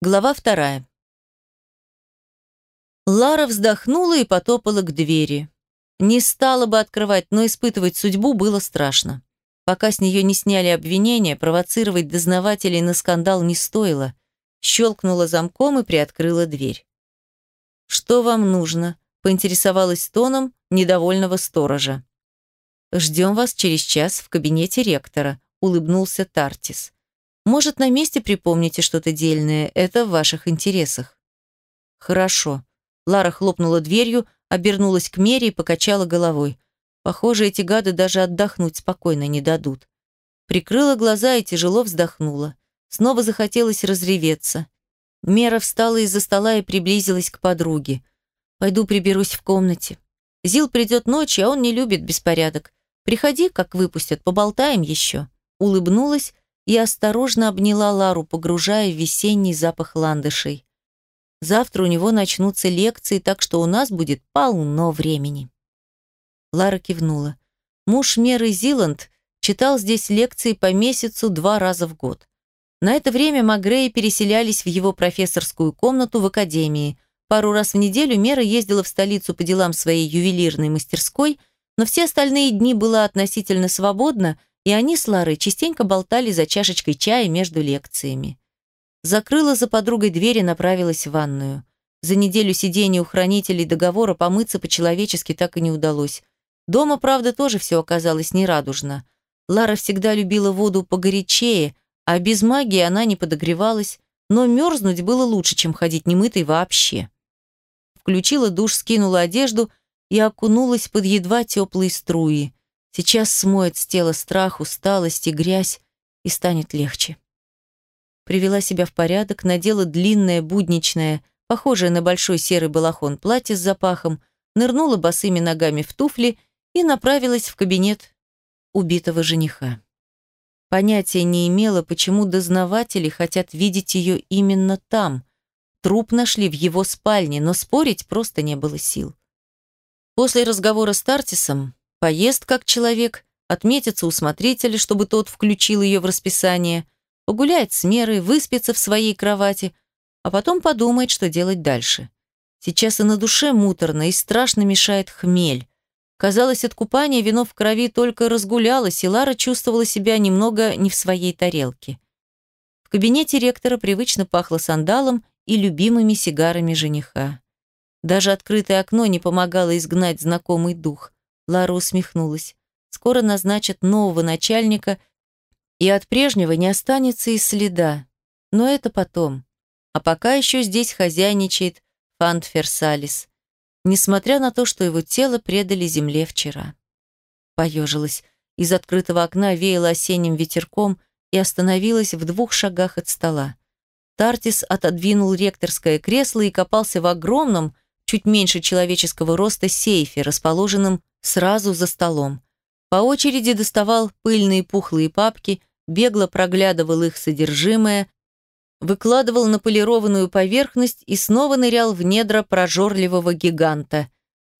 Глава вторая. Лара вздохнула и потопала к двери. Не стала бы открывать, но испытывать судьбу было страшно. Пока с нее не сняли обвинения, провоцировать дознавателей на скандал не стоило. Щелкнула замком и приоткрыла дверь. «Что вам нужно?» – поинтересовалась тоном недовольного сторожа. «Ждем вас через час в кабинете ректора», – улыбнулся Тартис. Может, на месте припомните что-то дельное, это в ваших интересах. Хорошо. Лара хлопнула дверью, обернулась к Мере и покачала головой. Похоже, эти гады даже отдохнуть спокойно не дадут. Прикрыла глаза и тяжело вздохнула. Снова захотелось разреветься. Мера встала из-за стола и приблизилась к подруге. «Пойду приберусь в комнате. Зил придет ночью, а он не любит беспорядок. Приходи, как выпустят, поболтаем еще». Улыбнулась и осторожно обняла Лару, погружая в весенний запах ландышей. Завтра у него начнутся лекции, так что у нас будет полно времени. Лара кивнула. Муж Меры Зиланд читал здесь лекции по месяцу два раза в год. На это время Магреи переселялись в его профессорскую комнату в академии. Пару раз в неделю Мера ездила в столицу по делам своей ювелирной мастерской, но все остальные дни была относительно свободна, и они с Ларой частенько болтали за чашечкой чая между лекциями. Закрыла за подругой дверь и направилась в ванную. За неделю сидения у хранителей договора помыться по-человечески так и не удалось. Дома, правда, тоже все оказалось нерадужно. Лара всегда любила воду погорячее, а без магии она не подогревалась, но мерзнуть было лучше, чем ходить немытой вообще. Включила душ, скинула одежду и окунулась под едва теплые струи. Сейчас смоет с тела страх, усталость и грязь, и станет легче. Привела себя в порядок, надела длинное, будничное, похожее на большой серый балахон платье с запахом, нырнула босыми ногами в туфли и направилась в кабинет убитого жениха. Понятия не имела, почему дознаватели хотят видеть ее именно там. Труп нашли в его спальне, но спорить просто не было сил. После разговора с Тартисом Поест как человек, отметится у смотрителя, чтобы тот включил ее в расписание, погуляет с мерой, выспится в своей кровати, а потом подумает, что делать дальше. Сейчас и на душе муторно, и страшно мешает хмель. Казалось, от купания вино в крови только разгулялось, и Лара чувствовала себя немного не в своей тарелке. В кабинете ректора привычно пахло сандалом и любимыми сигарами жениха. Даже открытое окно не помогало изгнать знакомый дух. Лара усмехнулась. Скоро назначат нового начальника, и от прежнего не останется и следа. Но это потом. А пока еще здесь хозяйничает Фант Ферсалис, несмотря на то, что его тело предали земле вчера. Поежилась. Из открытого окна веяло осенним ветерком и остановилась в двух шагах от стола. Тартис отодвинул ректорское кресло и копался в огромном, чуть меньше человеческого роста сейфе, расположенном сразу за столом. По очереди доставал пыльные пухлые папки, бегло проглядывал их содержимое, выкладывал на полированную поверхность и снова нырял в недра прожорливого гиганта.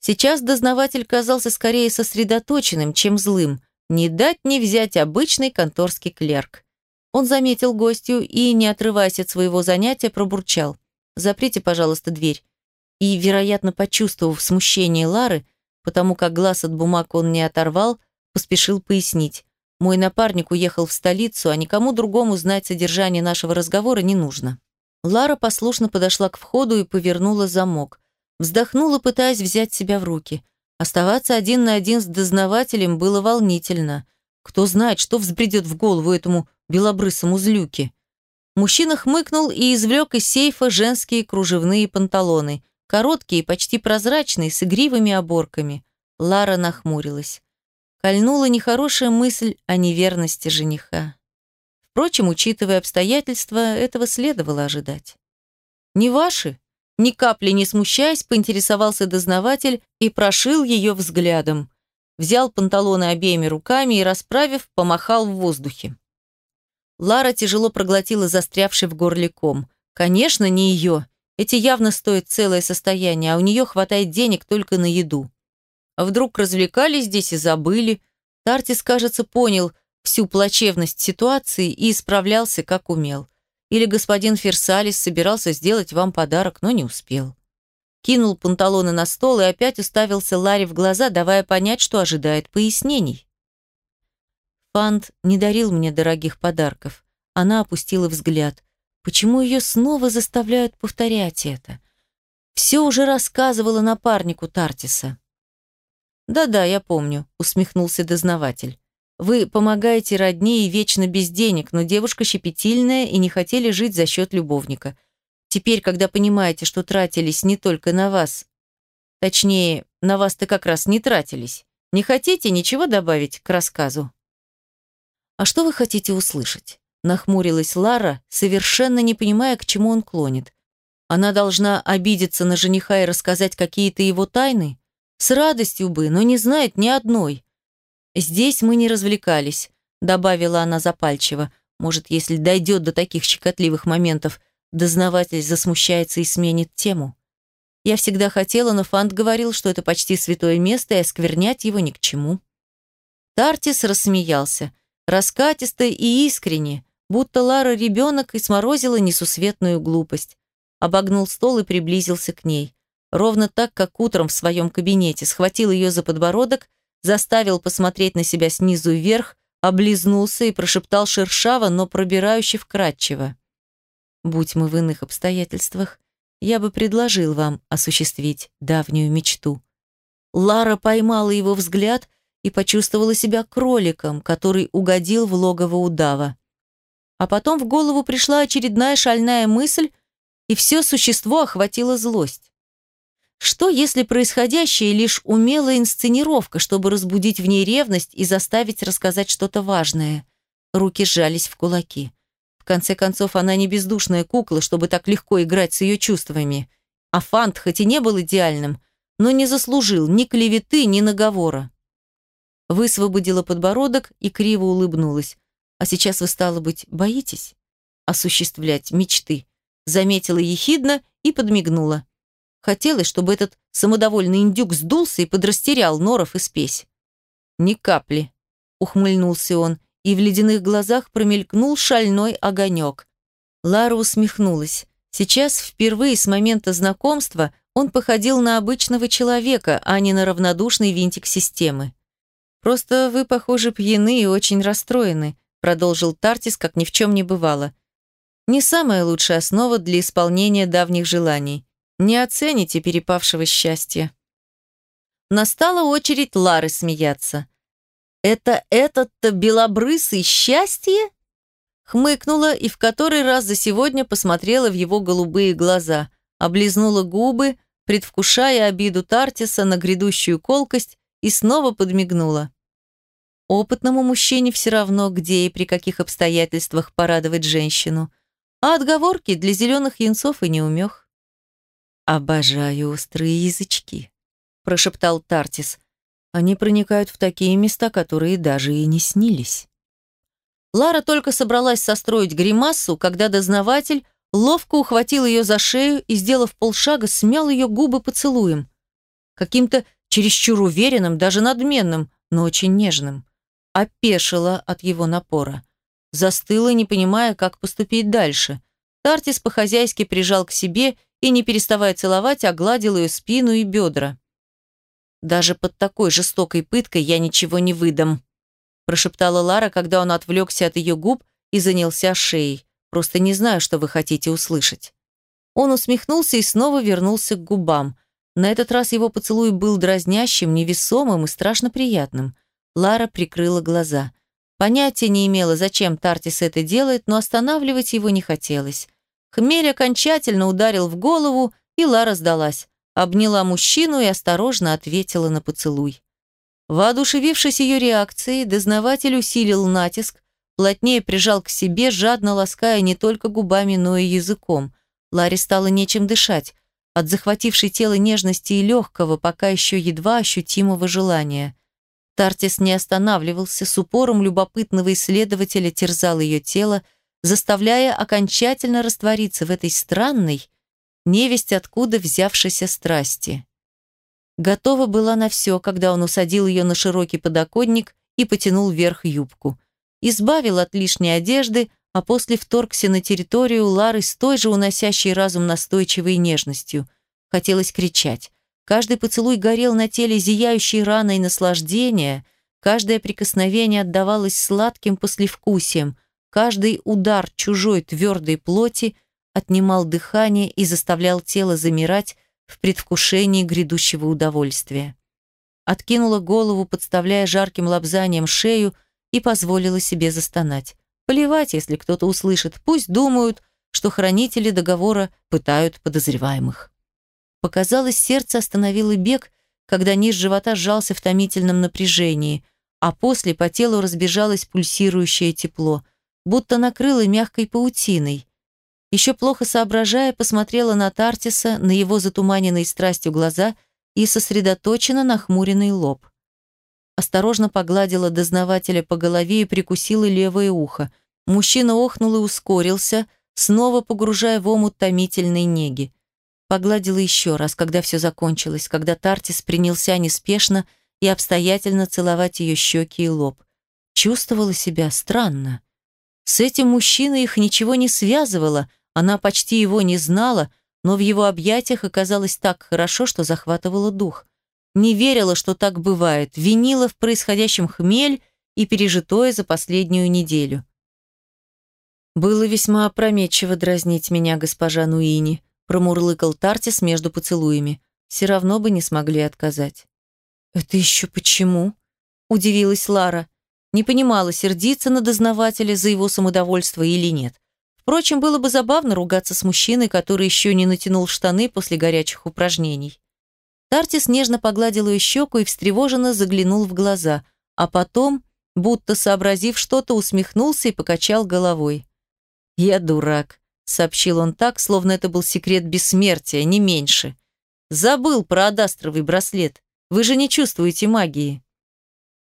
Сейчас дознаватель казался скорее сосредоточенным, чем злым. Не дать не взять обычный конторский клерк. Он заметил гостью и, не отрываясь от своего занятия, пробурчал. «Заприте, пожалуйста, дверь». И, вероятно, почувствовав смущение Лары, потому как глаз от бумаг он не оторвал, поспешил пояснить. Мой напарник уехал в столицу, а никому другому знать содержание нашего разговора не нужно. Лара послушно подошла к входу и повернула замок. Вздохнула, пытаясь взять себя в руки. Оставаться один на один с дознавателем было волнительно. Кто знает, что взбредет в голову этому белобрысому злюке. Мужчина хмыкнул и извлек из сейфа женские кружевные панталоны. Короткие, почти прозрачные, с игривыми оборками. Лара нахмурилась. Кольнула нехорошая мысль о неверности жениха. Впрочем, учитывая обстоятельства, этого следовало ожидать. «Не ваши?» Ни капли не смущаясь, поинтересовался дознаватель и прошил ее взглядом. Взял панталоны обеими руками и, расправив, помахал в воздухе. Лара тяжело проглотила застрявший в горле ком. Конечно, не ее. Эти явно стоят целое состояние, а у нее хватает денег только на еду. А вдруг развлекались здесь и забыли. Тартис, кажется, понял всю плачевность ситуации и исправлялся, как умел. Или господин Ферсалис собирался сделать вам подарок, но не успел. Кинул панталоны на стол и опять уставился Ларе в глаза, давая понять, что ожидает пояснений. Фант не дарил мне дорогих подарков. Она опустила взгляд. Почему ее снова заставляют повторять это? Все уже рассказывала напарнику Тартиса. «Да-да, я помню», — усмехнулся дознаватель. «Вы помогаете родне и вечно без денег, но девушка щепетильная и не хотели жить за счет любовника. Теперь, когда понимаете, что тратились не только на вас, точнее, на вас-то как раз не тратились, не хотите ничего добавить к рассказу?» «А что вы хотите услышать?» Нахмурилась Лара, совершенно не понимая, к чему он клонит. Она должна обидеться на жениха и рассказать какие-то его тайны? С радостью бы, но не знает ни одной. «Здесь мы не развлекались», — добавила она запальчиво. «Может, если дойдет до таких щекотливых моментов, дознаватель засмущается и сменит тему. Я всегда хотела, но Фант говорил, что это почти святое место, и осквернять его ни к чему». Тартис рассмеялся, раскатисто и искренне, будто Лара ребенок и сморозила несусветную глупость. Обогнул стол и приблизился к ней. Ровно так, как утром в своем кабинете, схватил ее за подбородок, заставил посмотреть на себя снизу вверх, облизнулся и прошептал шершаво, но пробирающе вкратчиво. «Будь мы в иных обстоятельствах, я бы предложил вам осуществить давнюю мечту». Лара поймала его взгляд и почувствовала себя кроликом, который угодил в логово удава. А потом в голову пришла очередная шальная мысль, и все существо охватило злость. Что, если происходящее лишь умелая инсценировка, чтобы разбудить в ней ревность и заставить рассказать что-то важное? Руки сжались в кулаки. В конце концов, она не бездушная кукла, чтобы так легко играть с ее чувствами. А Фант хоть и не был идеальным, но не заслужил ни клеветы, ни наговора. Высвободила подбородок и криво улыбнулась. А сейчас вы, стало быть, боитесь осуществлять мечты?» Заметила ехидно и подмигнула. Хотелось, чтобы этот самодовольный индюк сдулся и подрастерял норов и спесь. «Ни капли», — ухмыльнулся он, и в ледяных глазах промелькнул шальной огонек. Лара усмехнулась. Сейчас, впервые с момента знакомства, он походил на обычного человека, а не на равнодушный винтик системы. «Просто вы, похоже, пьяны и очень расстроены», продолжил Тартис, как ни в чем не бывало. Не самая лучшая основа для исполнения давних желаний. Не оцените перепавшего счастья. Настала очередь Лары смеяться. «Это этот-то белобрысый счастье?» Хмыкнула и в который раз за сегодня посмотрела в его голубые глаза, облизнула губы, предвкушая обиду Тартиса на грядущую колкость и снова подмигнула. Опытному мужчине все равно, где и при каких обстоятельствах порадовать женщину. А отговорки для зеленых янцов и неумех. «Обожаю острые язычки», – прошептал Тартис. «Они проникают в такие места, которые даже и не снились». Лара только собралась состроить гримасу, когда дознаватель ловко ухватил ее за шею и, сделав полшага, смял ее губы поцелуем. Каким-то чересчур уверенным, даже надменным, но очень нежным опешила от его напора. Застыла, не понимая, как поступить дальше. Тартис по-хозяйски прижал к себе и, не переставая целовать, огладил ее спину и бедра. «Даже под такой жестокой пыткой я ничего не выдам», прошептала Лара, когда он отвлекся от ее губ и занялся шеей. «Просто не знаю, что вы хотите услышать». Он усмехнулся и снова вернулся к губам. На этот раз его поцелуй был дразнящим, невесомым и страшно приятным – Лара прикрыла глаза. Понятия не имела, зачем Тартис это делает, но останавливать его не хотелось. Хмель окончательно ударил в голову, и Лара сдалась. Обняла мужчину и осторожно ответила на поцелуй. Воодушевившись ее реакцией, дознаватель усилил натиск, плотнее прижал к себе, жадно лаская не только губами, но и языком. Ларе стало нечем дышать, от захватившей тело нежности и легкого, пока еще едва ощутимого желания. Тартис не останавливался, с упором любопытного исследователя терзал ее тело, заставляя окончательно раствориться в этой странной, невесть откуда взявшейся страсти. Готова была на все, когда он усадил ее на широкий подоконник и потянул вверх юбку. Избавил от лишней одежды, а после вторгся на территорию Лары с той же уносящей разум настойчивой нежностью. Хотелось кричать. Каждый поцелуй горел на теле зияющей раной наслаждения, каждое прикосновение отдавалось сладким послевкусием, каждый удар чужой твердой плоти отнимал дыхание и заставлял тело замирать в предвкушении грядущего удовольствия. Откинула голову, подставляя жарким лобзанием шею, и позволила себе застонать. Плевать, если кто-то услышит, пусть думают, что хранители договора пытают подозреваемых. Показалось, сердце остановило бег, когда низ живота сжался в томительном напряжении, а после по телу разбежалось пульсирующее тепло, будто накрыло мягкой паутиной. Еще плохо соображая, посмотрела на Тартиса, на его затуманенные страстью глаза и сосредоточенно нахмуренный лоб. Осторожно погладила дознавателя по голове и прикусила левое ухо. Мужчина охнул и ускорился, снова погружая в омут томительной неги. Погладила еще раз, когда все закончилось, когда Тартис принялся неспешно и обстоятельно целовать ее щеки и лоб. Чувствовала себя странно. С этим мужчиной их ничего не связывало, она почти его не знала, но в его объятиях оказалось так хорошо, что захватывало дух. Не верила, что так бывает, винила в происходящем хмель и пережитое за последнюю неделю. Было весьма опрометчиво дразнить меня, госпожа Нуини, промурлыкал Тартис между поцелуями. Все равно бы не смогли отказать. «Это еще почему?» – удивилась Лара. Не понимала, сердиться на дознавателя за его самодовольство или нет. Впрочем, было бы забавно ругаться с мужчиной, который еще не натянул штаны после горячих упражнений. Тартис нежно погладил ее щеку и встревоженно заглянул в глаза, а потом, будто сообразив что-то, усмехнулся и покачал головой. «Я дурак», сообщил он так, словно это был секрет бессмертия, не меньше. Забыл про адастровый браслет. Вы же не чувствуете магии.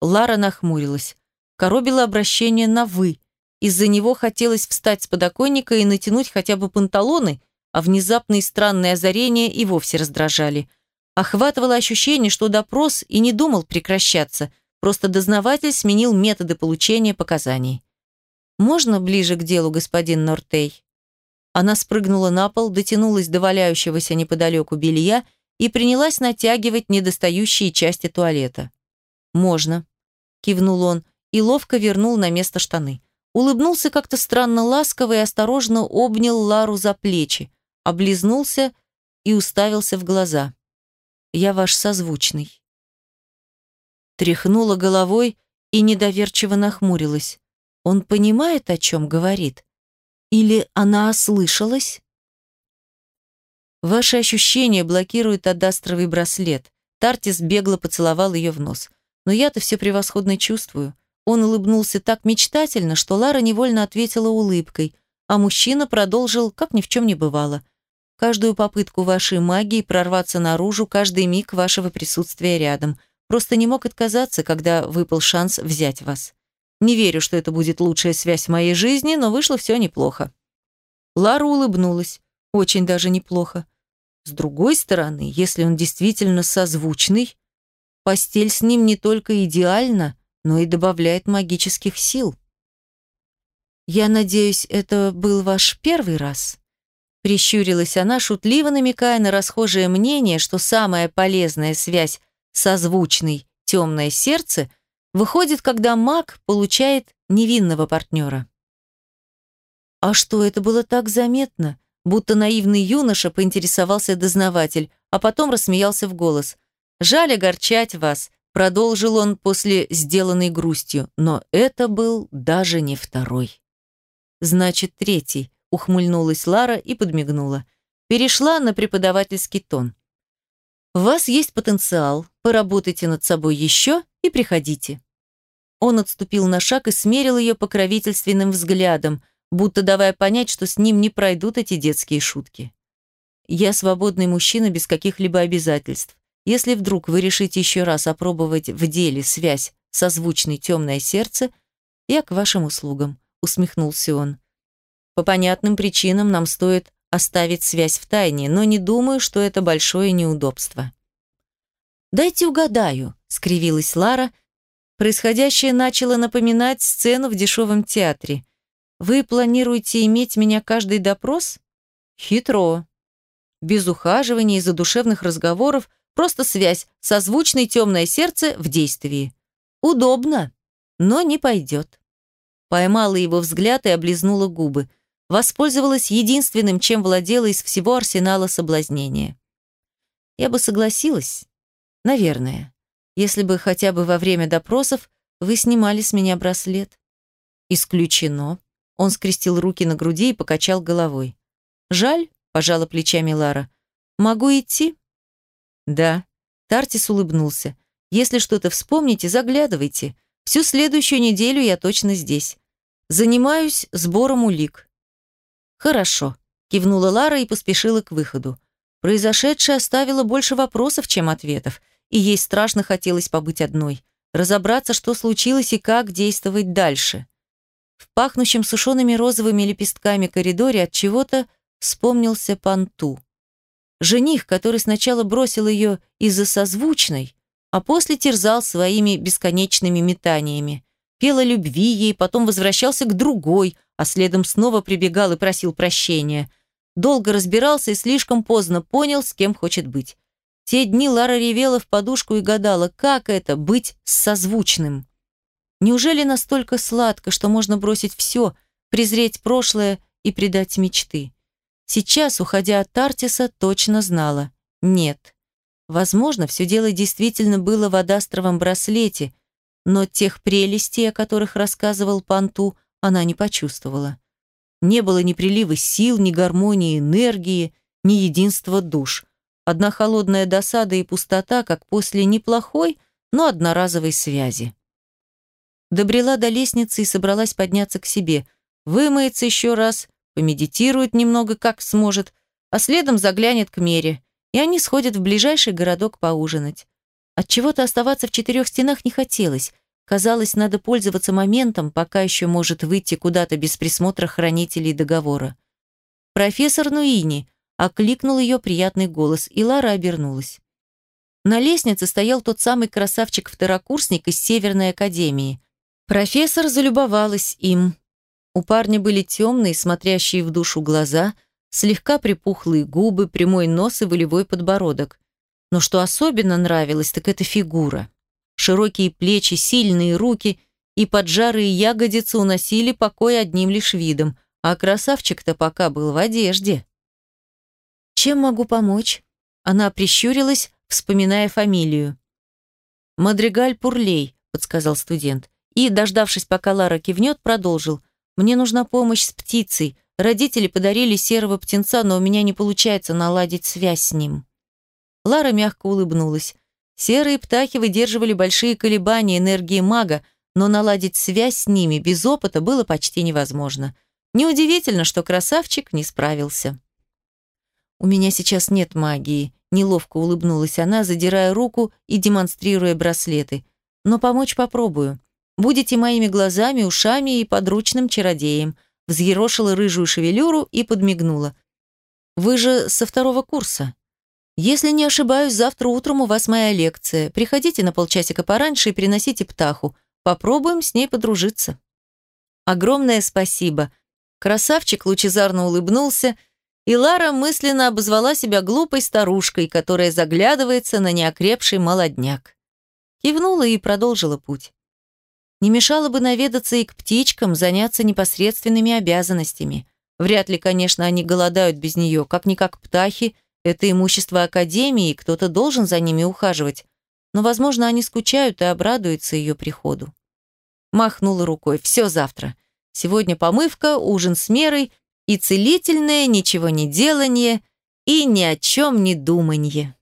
Лара нахмурилась. Коробило обращение на «вы». Из-за него хотелось встать с подоконника и натянуть хотя бы панталоны, а внезапные странные озарения и вовсе раздражали. Охватывало ощущение, что допрос и не думал прекращаться, просто дознаватель сменил методы получения показаний. «Можно ближе к делу, господин Нортей?» Она спрыгнула на пол, дотянулась до валяющегося неподалеку белья и принялась натягивать недостающие части туалета. «Можно», – кивнул он и ловко вернул на место штаны. Улыбнулся как-то странно ласково и осторожно обнял Лару за плечи, облизнулся и уставился в глаза. «Я ваш созвучный». Тряхнула головой и недоверчиво нахмурилась. «Он понимает, о чем говорит?» Или она ослышалась? Ваши ощущения блокирует адастровый браслет. Тартис бегло поцеловал ее в нос. Но я-то все превосходно чувствую. Он улыбнулся так мечтательно, что Лара невольно ответила улыбкой, а мужчина продолжил, как ни в чем не бывало. Каждую попытку вашей магии прорваться наружу, каждый миг вашего присутствия рядом. Просто не мог отказаться, когда выпал шанс взять вас. Не верю, что это будет лучшая связь в моей жизни, но вышло все неплохо. Лара улыбнулась. Очень даже неплохо. С другой стороны, если он действительно созвучный, постель с ним не только идеальна, но и добавляет магических сил. «Я надеюсь, это был ваш первый раз?» Прищурилась она, шутливо намекая на расхожее мнение, что самая полезная связь созвучный темное сердце выходит, когда маг получает невинного партнера. А что, это было так заметно? Будто наивный юноша поинтересовался дознаватель, а потом рассмеялся в голос. «Жаль огорчать вас», — продолжил он после сделанной грустью, но это был даже не второй. «Значит, третий», — ухмыльнулась Лара и подмигнула. Перешла на преподавательский тон. «У вас есть потенциал, поработайте над собой еще и приходите». Он отступил на шаг и смерил ее покровительственным взглядом, будто давая понять, что с ним не пройдут эти детские шутки. «Я свободный мужчина без каких-либо обязательств. Если вдруг вы решите еще раз опробовать в деле связь созвучной темное сердце, я к вашим услугам», — усмехнулся он. «По понятным причинам нам стоит оставить связь в тайне, но не думаю, что это большое неудобство». «Дайте угадаю», — скривилась Лара, — Происходящее начало напоминать сцену в дешевом театре. Вы планируете иметь меня каждый допрос? Хитро. Без ухаживаний и задушевных разговоров, просто связь, созвучный темное сердце в действии. Удобно, но не пойдет. Поймала его взгляд и облизнула губы. Воспользовалась единственным, чем владела из всего арсенала соблазнения. Я бы согласилась, наверное, если бы хотя бы во время допросов вы снимали с меня браслет. Исключено. Он скрестил руки на груди и покачал головой. «Жаль», — пожала плечами Лара. «Могу идти?» «Да». Тартис улыбнулся. «Если что-то вспомните, заглядывайте. Всю следующую неделю я точно здесь. Занимаюсь сбором улик». «Хорошо», — кивнула Лара и поспешила к выходу. Произошедшее оставило больше вопросов, чем ответов, и ей страшно хотелось побыть одной, разобраться, что случилось и как действовать дальше. В пахнущем сушеными розовыми лепестками коридоре от чего-то вспомнился Панту. Жених, который сначала бросил ее из-за созвучной, а после терзал своими бесконечными метаниями. Пел о любви ей, потом возвращался к другой, а следом снова прибегал и просил прощения. Долго разбирался и слишком поздно понял, с кем хочет быть. Те дни Лара ревела в подушку и гадала, как это — быть созвучным. Неужели настолько сладко, что можно бросить все, презреть прошлое и предать мечты? Сейчас, уходя от Тартиса, точно знала. Нет. Возможно, все дело действительно было в адастровом браслете, но тех прелестей, о которых рассказывал Панту, она не почувствовала. Не было ни прилива сил, ни гармонии энергии, ни единства душ. Одна холодная досада и пустота, как после неплохой, но одноразовой связи. Добрела до лестницы и собралась подняться к себе. Вымоется еще раз, помедитирует немного, как сможет, а следом заглянет к Мере, и они сходят в ближайший городок поужинать. От чего то оставаться в четырех стенах не хотелось. Казалось, надо пользоваться моментом, пока еще может выйти куда-то без присмотра хранителей договора. «Профессор Нуини», — окликнул ее приятный голос, и Лара обернулась. На лестнице стоял тот самый красавчик-второкурсник из Северной Академии. Профессор залюбовалась им. У парня были темные, смотрящие в душу глаза, слегка припухлые губы, прямой нос и волевой подбородок. Но что особенно нравилось, так это фигура. Широкие плечи, сильные руки и поджарые ягодицы уносили покой одним лишь видом, а красавчик-то пока был в одежде. «Чем могу помочь?» Она прищурилась, вспоминая фамилию. «Мадригаль Пурлей», — подсказал студент и, дождавшись, пока Лара кивнет, продолжил. «Мне нужна помощь с птицей. Родители подарили серого птенца, но у меня не получается наладить связь с ним». Лара мягко улыбнулась. Серые птахи выдерживали большие колебания энергии мага, но наладить связь с ними без опыта было почти невозможно. Неудивительно, что красавчик не справился. «У меня сейчас нет магии», — неловко улыбнулась она, задирая руку и демонстрируя браслеты. «Но помочь попробую. Будете моими глазами, ушами и подручным чародеем. Взъерошила рыжую шевелюру и подмигнула. Вы же со второго курса. Если не ошибаюсь, завтра утром у вас моя лекция. Приходите на полчасика пораньше и приносите птаху. Попробуем с ней подружиться. Огромное спасибо. Красавчик лучезарно улыбнулся, и Лара мысленно обозвала себя глупой старушкой, которая заглядывается на неокрепший молодняк. Кивнула и продолжила путь. Не мешало бы наведаться и к птичкам, заняться непосредственными обязанностями. Вряд ли, конечно, они голодают без нее, как-никак птахи – это имущество Академии, кто-то должен за ними ухаживать. Но, возможно, они скучают и обрадуются ее приходу. Махнула рукой. Все завтра. Сегодня помывка, ужин с мерой и целительное ничего не делание и ни о чем не думанье.